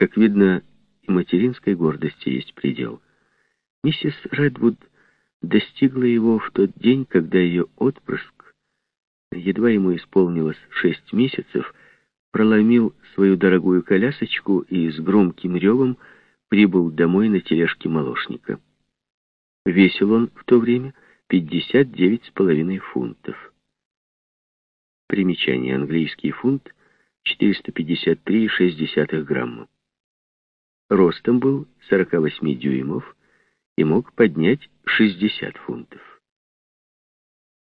Как видно, и материнской гордости есть предел. Миссис Редвуд достигла его в тот день, когда ее отпрыск, едва ему исполнилось шесть месяцев, проломил свою дорогую колясочку и с громким ревом прибыл домой на тележке молочника. Весил он в то время 59,5 фунтов. Примечание. Английский фунт 453,6 грамма. Ростом был 48 дюймов и мог поднять 60 фунтов.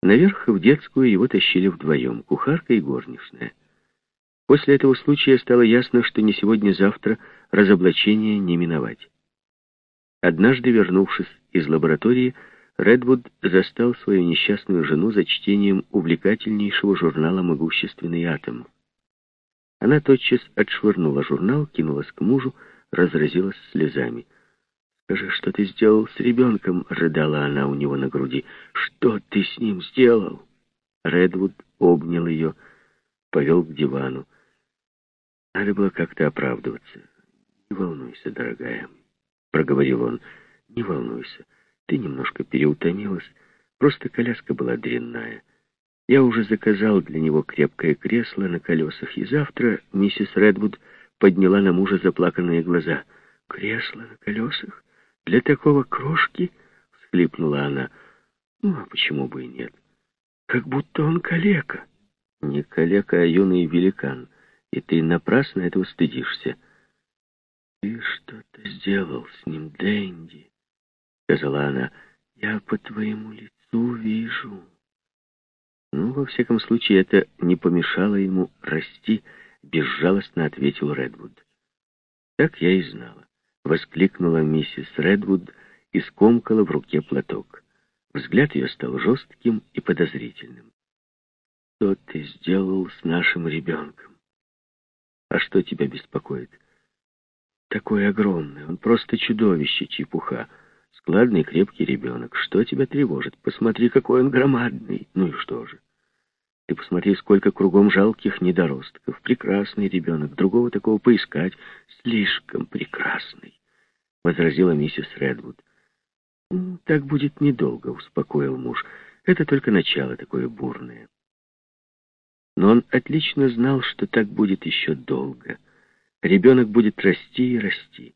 Наверх в детскую его тащили вдвоем, кухарка и горничная. После этого случая стало ясно, что не сегодня-завтра разоблачение не миновать. Однажды, вернувшись из лаборатории, Редвуд застал свою несчастную жену за чтением увлекательнейшего журнала «Могущественный атом». Она тотчас отшвырнула журнал, кинулась к мужу, разразилась слезами. «Скажи, что ты сделал с ребенком?» — рыдала она у него на груди. «Что ты с ним сделал?» Редвуд обнял ее, повел к дивану. Надо было как-то оправдываться. «Не волнуйся, дорогая», — проговорил он. «Не волнуйся. Ты немножко переутомилась. Просто коляска была дрянная. Я уже заказал для него крепкое кресло на колесах, и завтра миссис Редвуд подняла на мужа заплаканные глаза. «Кресло на колесах? Для такого крошки?» — всхлипнула она. «Ну, а почему бы и нет? Как будто он калека». «Не калека, а юный великан, и ты напрасно этого стыдишься». «Ты что-то сделал с ним, Дэнди», — сказала она. «Я по твоему лицу вижу». Ну, во всяком случае, это не помешало ему расти, безжалостно ответил Редвуд. Так я и знала. Воскликнула миссис Редвуд и скомкала в руке платок. Взгляд ее стал жестким и подозрительным. Что ты сделал с нашим ребенком? А что тебя беспокоит? Такой огромный, он просто чудовище, чепуха. Складный, крепкий ребенок. Что тебя тревожит? Посмотри, какой он громадный. Ну и что же? Ты посмотри, сколько кругом жалких недоростков. Прекрасный ребенок. Другого такого поискать. Слишком прекрасный, — возразила миссис Редвуд. Так будет недолго, — успокоил муж. Это только начало такое бурное. Но он отлично знал, что так будет еще долго. Ребенок будет расти и расти.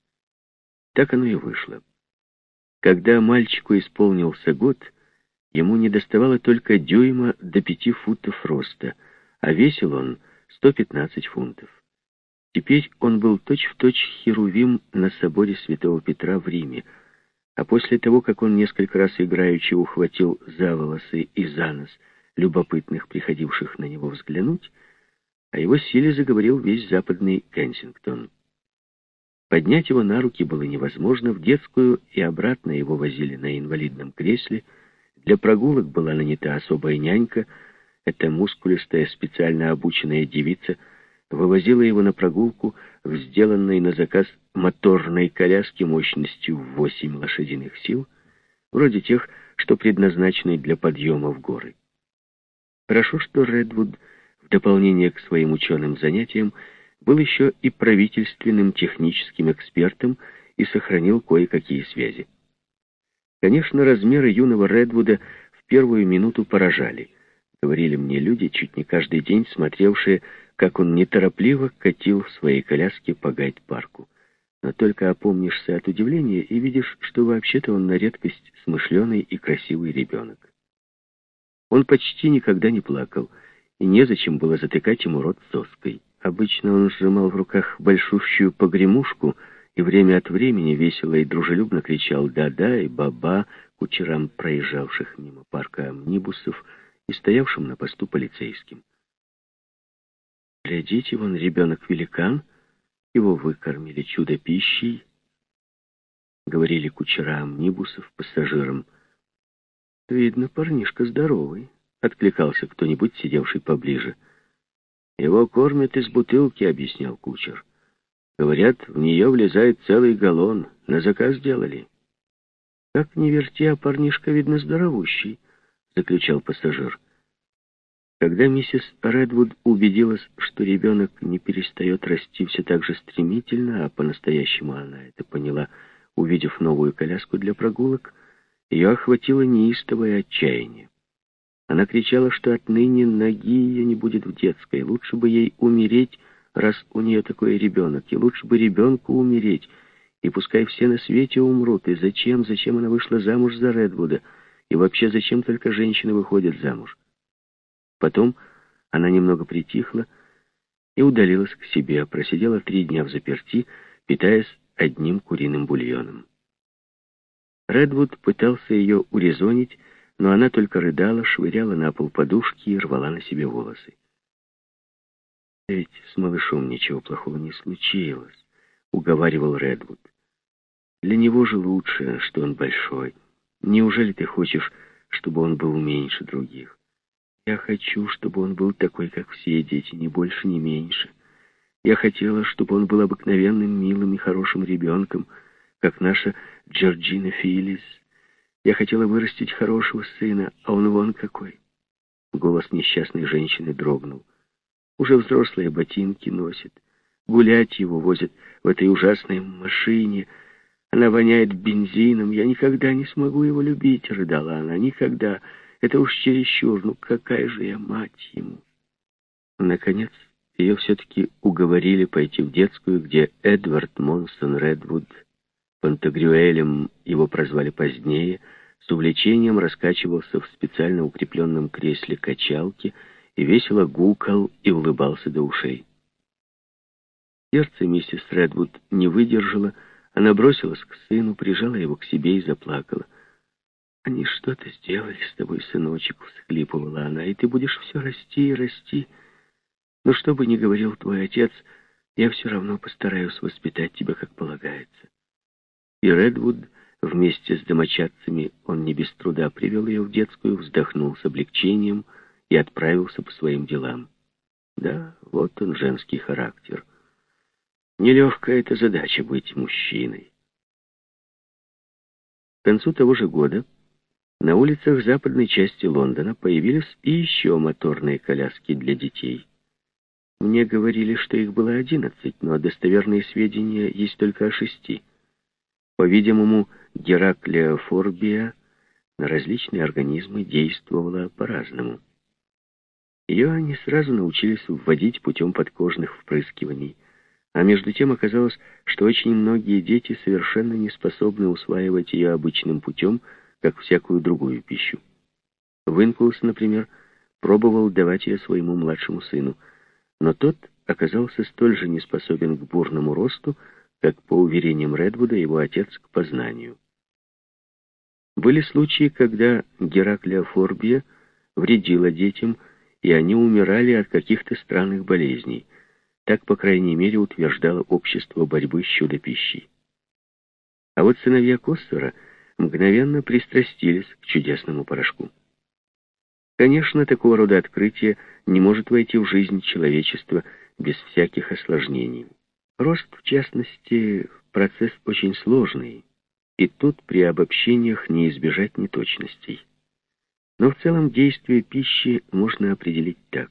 Так оно и вышло. Когда мальчику исполнился год, ему недоставало только дюйма до пяти футов роста, а весил он 115 фунтов. Теперь он был точь-в-точь точь херувим на соборе святого Петра в Риме, а после того, как он несколько раз играючи ухватил за волосы и за нос любопытных, приходивших на него взглянуть, о его силе заговорил весь западный Кенсингтон. Поднять его на руки было невозможно, в детскую и обратно его возили на инвалидном кресле. Для прогулок была нанята особая нянька. Эта мускулистая, специально обученная девица вывозила его на прогулку в сделанной на заказ моторной коляске мощностью в 8 лошадиных сил, вроде тех, что предназначены для подъема в горы. Хорошо, что Редвуд в дополнение к своим ученым занятиям был еще и правительственным техническим экспертом и сохранил кое-какие связи. Конечно, размеры юного Редвуда в первую минуту поражали. Говорили мне люди, чуть не каждый день смотревшие, как он неторопливо катил в своей коляске по гайд-парку. Но только опомнишься от удивления и видишь, что вообще-то он на редкость смышленый и красивый ребенок. Он почти никогда не плакал, и незачем было затыкать ему рот соской. Обычно он сжимал в руках большущую погремушку и время от времени весело и дружелюбно кричал «да-да» и «ба-ба» кучерам проезжавших мимо парка амнибусов и стоявшим на посту полицейским. «Глядите, вон ребенок-великан, его выкормили чудо-пищей», — говорили кучера амнибусов пассажирам. «Видно, парнишка здоровый», — откликался кто-нибудь, сидевший поближе. «Его кормят из бутылки», — объяснял кучер. «Говорят, в нее влезает целый галлон. На заказ делали». «Как не верти, а парнишка, видно, здоровущий», — заключал пассажир. Когда миссис Редвуд убедилась, что ребенок не перестает расти все так же стремительно, а по-настоящему она это поняла, увидев новую коляску для прогулок, ее охватило неистовое отчаяние. Она кричала, что отныне ноги ее не будет в детской, лучше бы ей умереть, раз у нее такой ребенок, и лучше бы ребенку умереть, и пускай все на свете умрут, и зачем, зачем она вышла замуж за Редвуда, и вообще зачем только женщины выходят замуж. Потом она немного притихла и удалилась к себе, просидела три дня в заперти, питаясь одним куриным бульоном. Редвуд пытался ее урезонить, но она только рыдала, швыряла на пол подушки и рвала на себе волосы. «Ведь с малышом ничего плохого не случилось», — уговаривал Редвуд. «Для него же лучше, что он большой. Неужели ты хочешь, чтобы он был меньше других? Я хочу, чтобы он был такой, как все дети, ни больше, ни меньше. Я хотела, чтобы он был обыкновенным, милым и хорошим ребенком, как наша Джорджина Филлис. Я хотела вырастить хорошего сына, а он вон какой. Голос несчастной женщины дрогнул. Уже взрослые ботинки носит. Гулять его возят в этой ужасной машине. Она воняет бензином. Я никогда не смогу его любить, рыдала она. Никогда. Это уж чересчур. Ну какая же я мать ему? Наконец, ее все-таки уговорили пойти в детскую, где Эдвард Монсон Редвуд, Пантагрюэлем его прозвали позднее, с увлечением раскачивался в специально укрепленном кресле качалки и весело гукал и улыбался до ушей. Сердце миссис Редвуд не выдержало, она бросилась к сыну, прижала его к себе и заплакала. «Они что-то сделали с тобой, сыночек», — всхлипывала она, — «и ты будешь все расти и расти. Но что бы ни говорил твой отец, я все равно постараюсь воспитать тебя, как полагается». И Редвуд вместе с домочадцами, он не без труда привел ее в детскую, вздохнул с облегчением и отправился по своим делам. Да, вот он, женский характер. Нелегкая эта задача быть мужчиной. К концу того же года на улицах западной части Лондона появились и еще моторные коляски для детей. Мне говорили, что их было одиннадцать, но достоверные сведения есть только о шести. По-видимому, Гераклия Форбия на различные организмы действовала по-разному. Ее не сразу научились вводить путем подкожных впрыскиваний, а между тем оказалось, что очень многие дети совершенно не способны усваивать ее обычным путем, как всякую другую пищу. Винкулс, например, пробовал давать ее своему младшему сыну, но тот оказался столь же неспособен к бурному росту, как, по уверениям Редвуда, его отец к познанию. Были случаи, когда Гераклия Форбия вредила детям, и они умирали от каких-то странных болезней. Так, по крайней мере, утверждало общество борьбы с чудо-пищей. А вот сыновья Коссера мгновенно пристрастились к чудесному порошку. Конечно, такого рода открытие не может войти в жизнь человечества без всяких осложнений. Рост, в частности, процесс очень сложный, и тут при обобщениях не избежать неточностей. Но в целом действие пищи можно определить так.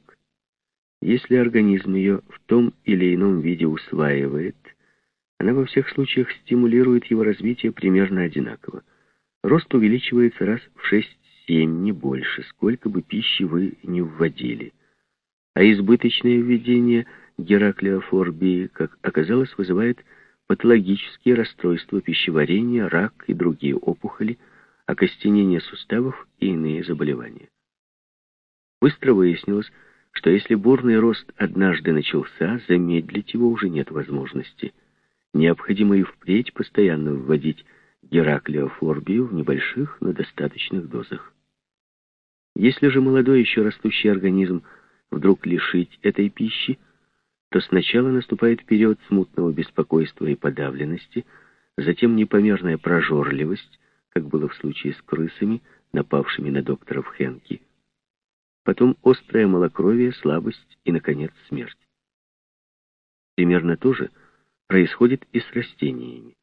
Если организм ее в том или ином виде усваивает, она во всех случаях стимулирует его развитие примерно одинаково. Рост увеличивается раз в 6-7, не больше, сколько бы пищи вы не вводили. А избыточное введение гераклеофорбии, как оказалось, вызывает патологические расстройства пищеварения, рак и другие опухоли, окостенение суставов и иные заболевания. Быстро выяснилось, что если бурный рост однажды начался, замедлить его уже нет возможности. Необходимо и впредь постоянно вводить гераклеофорбию в небольших, но достаточных дозах. Если же молодой еще растущий организм вдруг лишить этой пищи, то сначала наступает период смутного беспокойства и подавленности, затем непомерная прожорливость, как было в случае с крысами, напавшими на докторов Хенки, потом острое малокровие, слабость и, наконец, смерть. Примерно то же происходит и с растениями.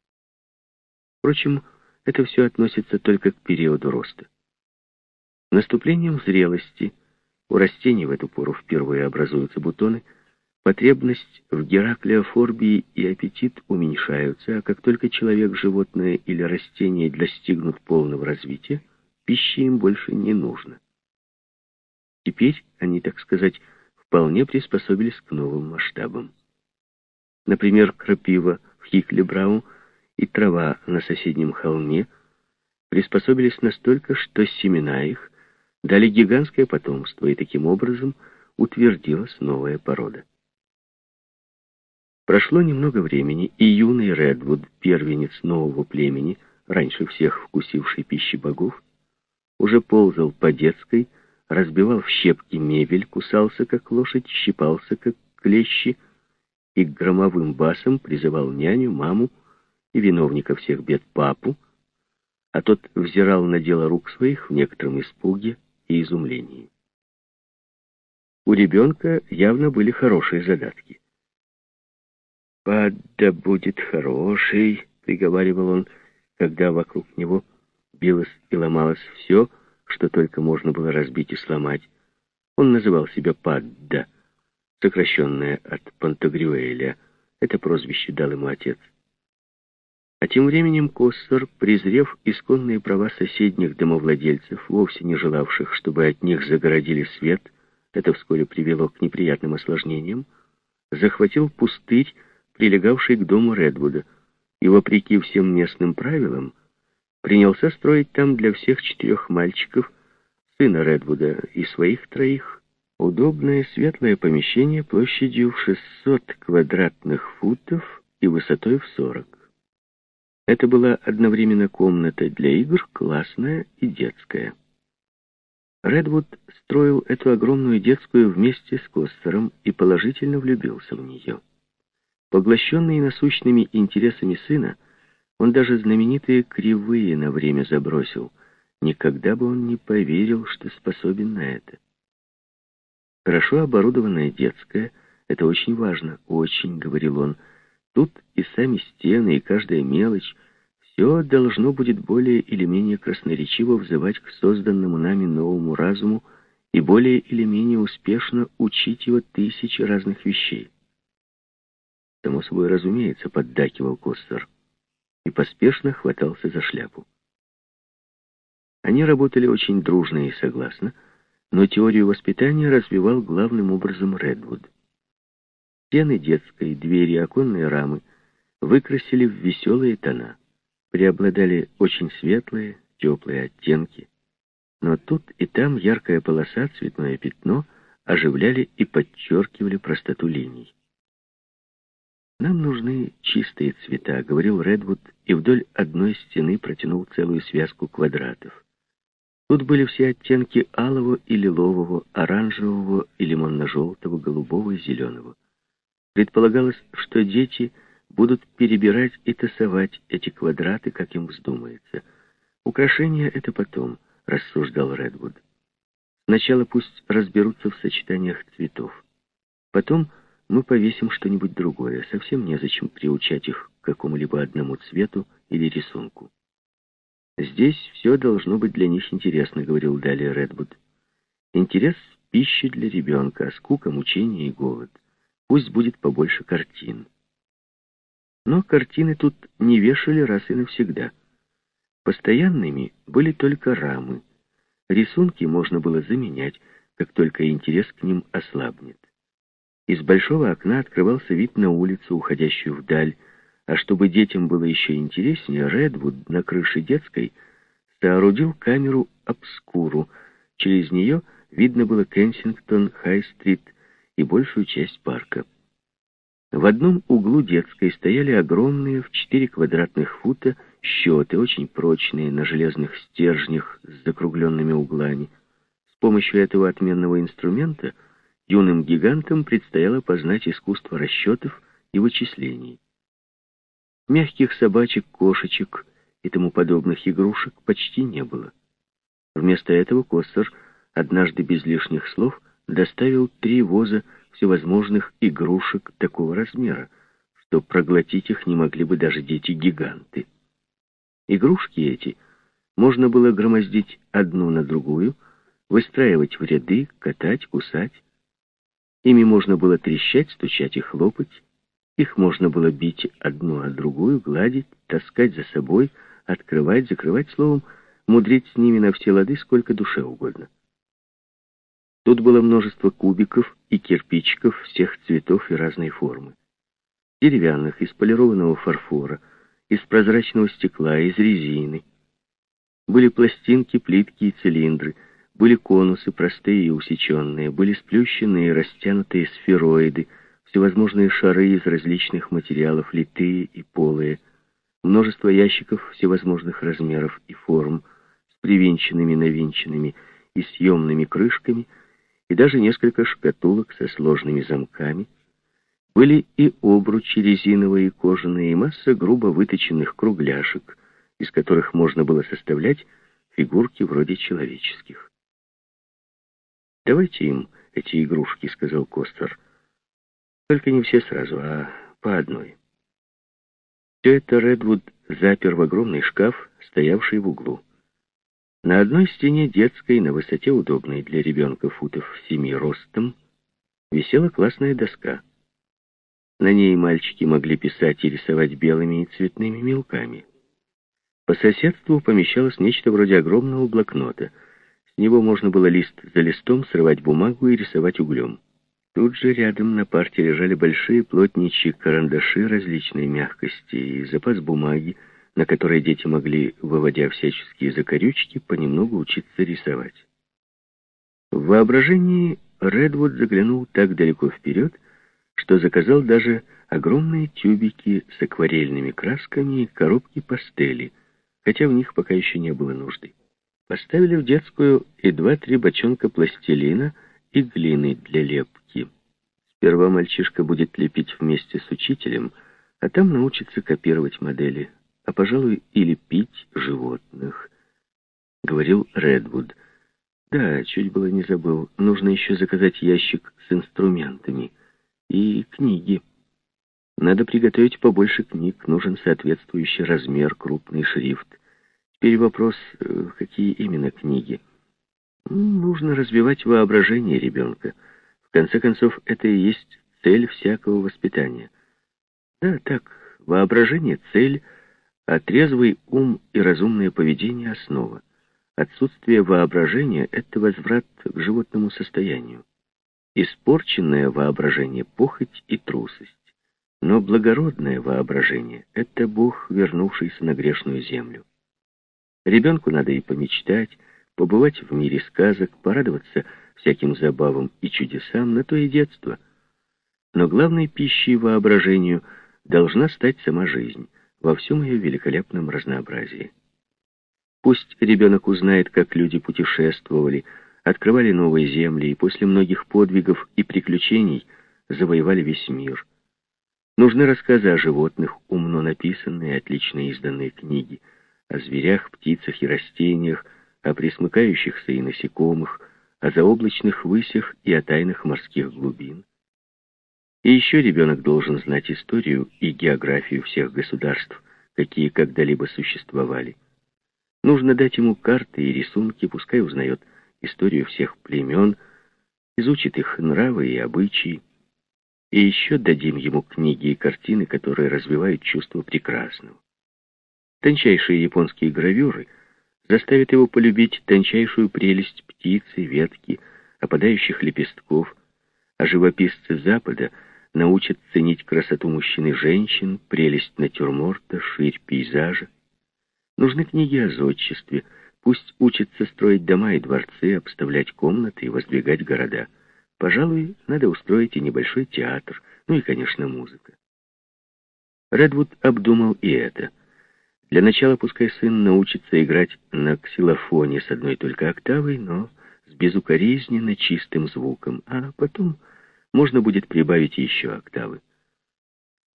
Впрочем, это все относится только к периоду роста. Наступлением зрелости У растений в эту пору впервые образуются бутоны, потребность в гераклеофорбии и аппетит уменьшаются, а как только человек, животное или растение достигнут полного развития, пищи им больше не нужно. Теперь они, так сказать, вполне приспособились к новым масштабам. Например, крапива в Хиклебрау и трава на соседнем холме приспособились настолько, что семена их дали гигантское потомство, и таким образом утвердилась новая порода. Прошло немного времени, и юный Редвуд, первенец нового племени, раньше всех вкусивший пищи богов, уже ползал по детской, разбивал в щепки мебель, кусался, как лошадь, щипался, как клещи, и громовым басом призывал няню, маму и виновника всех бед папу, а тот взирал на дело рук своих в некотором испуге и изумлении. У ребенка явно были хорошие задатки. «Падда будет хороший», — приговаривал он, когда вокруг него билось и ломалось все, что только можно было разбить и сломать. Он называл себя Падда, сокращенное от Пантагрюэля. Это прозвище дал ему отец. А тем временем Коссор, презрев исконные права соседних домовладельцев, вовсе не желавших, чтобы от них загородили свет, это вскоре привело к неприятным осложнениям, захватил пустырь, прилегавший к дому Редвуда, и, вопреки всем местным правилам, принялся строить там для всех четырех мальчиков, сына Редвуда и своих троих, удобное светлое помещение площадью в 600 квадратных футов и высотой в 40. Это была одновременно комната для игр, классная и детская. Редвуд строил эту огромную детскую вместе с Костером и положительно влюбился в нее. Поглощенный насущными интересами сына, он даже знаменитые кривые на время забросил. Никогда бы он не поверил, что способен на это. Хорошо оборудованная детская — это очень важно, очень, — говорил он. Тут и сами стены, и каждая мелочь — все должно будет более или менее красноречиво взывать к созданному нами новому разуму и более или менее успешно учить его тысячи разных вещей. Само собой разумеется, поддакивал Костер и поспешно хватался за шляпу. Они работали очень дружно и согласно, но теорию воспитания развивал главным образом Редвуд. Стены детской, двери, оконные рамы выкрасили в веселые тона. Преобладали очень светлые, теплые оттенки. Но тут и там яркая полоса, цветное пятно оживляли и подчеркивали простоту линий. «Нам нужны чистые цвета», — говорил Редвуд, и вдоль одной стены протянул целую связку квадратов. Тут были все оттенки алого и лилового, оранжевого и лимонно-желтого, голубого и зеленого. Предполагалось, что дети будут перебирать и тасовать эти квадраты, как им вздумается. Украшение — это потом, — рассуждал Редвуд. Сначала пусть разберутся в сочетаниях цветов. Потом мы повесим что-нибудь другое. Совсем незачем приучать их к какому-либо одному цвету или рисунку. «Здесь все должно быть для них интересно», — говорил далее Редвуд. «Интерес — пищи для ребенка, а скука, мучение и голод. Пусть будет побольше картин». Но картины тут не вешали раз и навсегда. Постоянными были только рамы. Рисунки можно было заменять, как только интерес к ним ослабнет. Из большого окна открывался вид на улицу, уходящую вдаль, а чтобы детям было еще интереснее, Редвуд на крыше детской соорудил камеру обскуру. Через нее видно было Кенсингтон, Хай-стрит и большую часть парка. В одном углу детской стояли огромные в 4 квадратных фута счеты, очень прочные, на железных стержнях с закругленными углами. С помощью этого отменного инструмента — юным гигантам предстояло познать искусство расчетов и вычислений. Мягких собачек, кошечек и тому подобных игрушек почти не было. Вместо этого Костер однажды без лишних слов доставил три воза всевозможных игрушек такого размера, что проглотить их не могли бы даже дети-гиганты. Игрушки эти можно было громоздить одну на другую, выстраивать в ряды, катать, кусать. Ими можно было трещать, стучать и хлопать. Их можно было бить одну о другую, гладить, таскать за собой, открывать, закрывать, словом, мудрить с ними на все лады сколько душе угодно. Тут было множество кубиков и кирпичиков всех цветов и разной формы. Деревянных, из полированного фарфора, из прозрачного стекла, из резины. Были пластинки, плитки и цилиндры — были конусы, простые и усеченные, были сплющенные и растянутые сфероиды, всевозможные шары из различных материалов, литые и полые, множество ящиков всевозможных размеров и форм, с привинченными, навинченными и съемными крышками, и даже несколько шкатулок со сложными замками. Были и обручи резиновые и кожаные, и масса грубо выточенных кругляшек, из которых можно было составлять фигурки вроде человеческих. «Давайте им эти игрушки», — сказал Костер. «Только не все сразу, а по одной». Все это Редвуд запер в огромный шкаф, стоявший в углу. На одной стене детской, на высоте удобной для ребенка футов семи ростом, висела классная доска. На ней мальчики могли писать и рисовать белыми и цветными мелками. По соседству помещалось нечто вроде огромного блокнота — него можно было лист за листом срывать бумагу и рисовать углем. Тут же рядом на парте лежали большие плотничьи карандаши различной мягкости и запас бумаги, на которой дети могли, выводя всяческие закорючки, понемногу учиться рисовать. В воображении Редвуд заглянул так далеко вперед, что заказал даже огромные тюбики с акварельными красками и коробки пастели, хотя в них пока еще не было нужды. Поставили в детскую и два-три бочонка пластилина и глины для лепки. Сперва мальчишка будет лепить вместе с учителем, а там научится копировать модели, а, пожалуй, и лепить животных, — говорил Редвуд. Да, чуть было не забыл. Нужно еще заказать ящик с инструментами и книги. Надо приготовить побольше книг, нужен соответствующий размер, крупный шрифт. Теперь вопрос, э, какие именно книги. Нужно развивать воображение ребенка. В конце концов, это и есть цель всякого воспитания. Да, так, воображение — цель, а трезвый ум и разумное поведение — основа. Отсутствие воображения — это возврат к животному состоянию. Испорченное воображение — похоть и трусость. Но благородное воображение — это Бог, вернувшийся на грешную землю. Ребенку надо и помечтать, побывать в мире сказок, порадоваться всяким забавам и чудесам, на то и детство. Но главной пищей воображению должна стать сама жизнь во всем ее великолепном разнообразии. Пусть ребенок узнает, как люди путешествовали, открывали новые земли и после многих подвигов и приключений завоевали весь мир. Нужны рассказы о животных, умно написанные, отлично изданные книги — о зверях, птицах и растениях, о присмыкающихся и насекомых, о заоблачных высях и о тайнах морских глубин. И еще ребенок должен знать историю и географию всех государств, какие когда-либо существовали. Нужно дать ему карты и рисунки, пускай узнает историю всех племен, изучит их нравы и обычаи. И еще дадим ему книги и картины, которые развивают чувство прекрасного. Тончайшие японские гравюры заставят его полюбить тончайшую прелесть птицы, ветки, опадающих лепестков, а живописцы Запада научат ценить красоту мужчин и женщин, прелесть натюрморта, ширь пейзажа. Нужны книги о зодчестве, пусть учатся строить дома и дворцы, обставлять комнаты и воздвигать города. Пожалуй, надо устроить и небольшой театр, ну и, конечно, музыка. Редвуд обдумал и это — для начала пускай сын научится играть на ксилофоне с одной только октавой, но с безукоризненно чистым звуком, а потом можно будет прибавить еще октавы.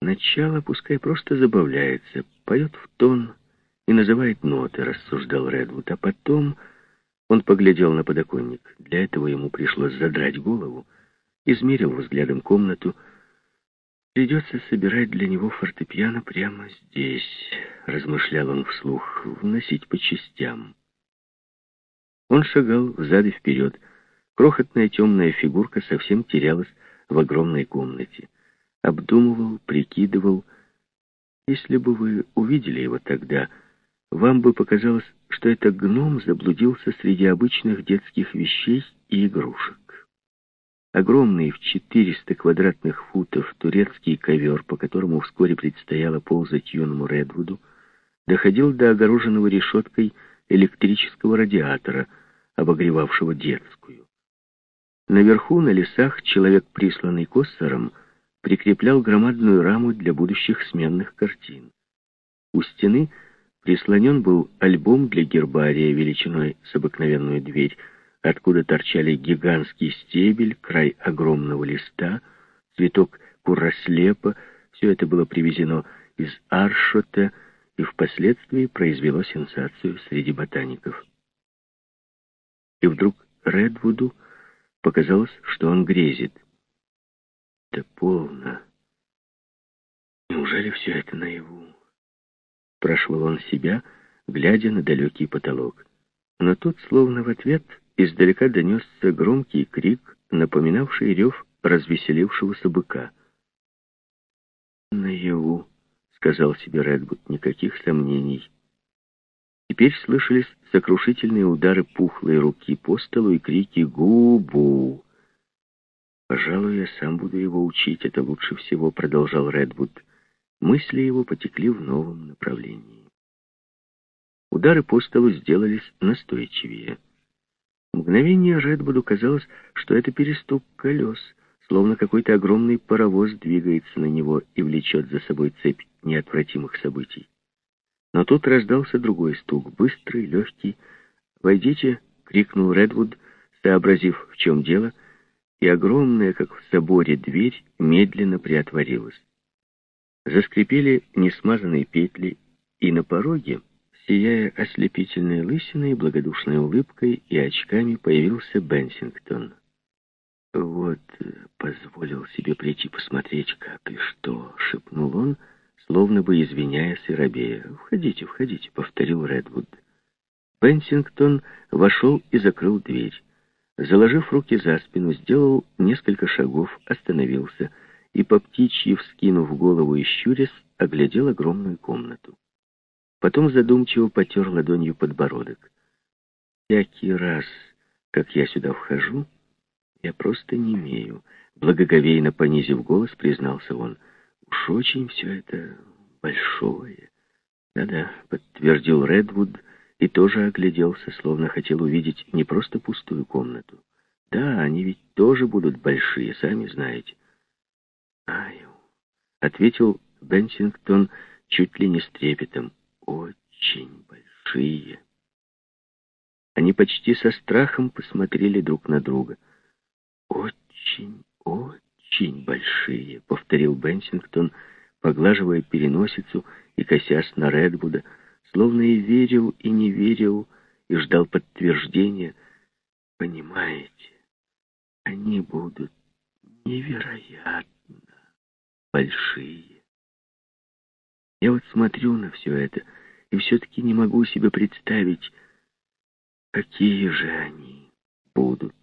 Начало пускай просто забавляется, поет в тон и называет ноты, рассуждал Редвуд, а потом он поглядел на подоконник. Для этого ему пришлось задрать голову, измерил взглядом комнату, Придется собирать для него фортепиано прямо здесь, размышлял он вслух, вносить по частям. Он шагал взад и вперед. Крохотная темная фигурка совсем терялась в огромной комнате. Обдумывал, прикидывал. Если бы вы увидели его тогда, вам бы показалось, что это гном заблудился среди обычных детских вещей и игрушек. Огромный в 400 квадратных футов турецкий ковер, по которому вскоре предстояло ползать юному Редвуду, доходил до огороженного решеткой электрического радиатора, обогревавшего детскую. Наверху, на лесах, человек, присланный Коссором, прикреплял громадную раму для будущих сменных картин. У стены прислонен был альбом для гербария величиной с обыкновенную дверь, откуда торчали гигантский стебель, край огромного листа, цветок курослепа. Все это было привезено из Аршота и впоследствии произвело сенсацию среди ботаников. И вдруг Редвуду показалось, что он грезит. Да полно. Неужели все это наяву? Спрашивал он себя, глядя на далекий потолок. Но тут, словно в ответ, издалека донесся громкий крик, напоминавший рев развеселившегося быка. «Наяву», — сказал себе Редбуд, — никаких сомнений. Теперь слышались сокрушительные удары пухлой руки по столу и крики «Гу-бу!». «Пожалуй, я сам буду его учить, это лучше всего», — продолжал Редвуд. Мысли его потекли в новом направлении. Удары по столу сделались настойчивее. Мгновение Редвуду казалось, что это перестук колес, словно какой-то огромный паровоз двигается на него и влечет за собой цепь неотвратимых событий. Но тут раздался другой стук, быстрый, легкий. «Войдите!» — крикнул Редвуд, сообразив, в чем дело, и огромная, как в соборе, дверь медленно приотворилась. Заскрипели несмазанные петли, и на пороге Сияя ослепительной лысиной, благодушной улыбкой и очками, появился Бенсингтон. «Вот, позволил себе прийти посмотреть, как и что», — шепнул он, словно бы извиняясь и робея. «Входите, входите», — повторил Редвуд. Бенсингтон вошел и закрыл дверь. Заложив руки за спину, сделал несколько шагов, остановился и, по птичьи вскинув голову и щурясь, оглядел огромную комнату. Потом задумчиво потер ладонью подбородок. «Всякий раз, как я сюда вхожу, я просто не имею». Благоговейно понизив голос, признался он. «Уж очень все это большое». «Да-да», — подтвердил Редвуд и тоже огляделся, словно хотел увидеть не просто пустую комнату. «Да, они ведь тоже будут большие, сами знаете». «Аю», — ответил Бенсингтон чуть ли не с трепетом очень большие. Они почти со страхом посмотрели друг на друга. «Очень, очень большие», — повторил Бенсингтон, поглаживая переносицу и косясь на Редвуда, словно и верил, и не верил, и ждал подтверждения. «Понимаете, они будут невероятно большие». Я вот смотрю на все это и все-таки не могу себе представить, какие же они будут.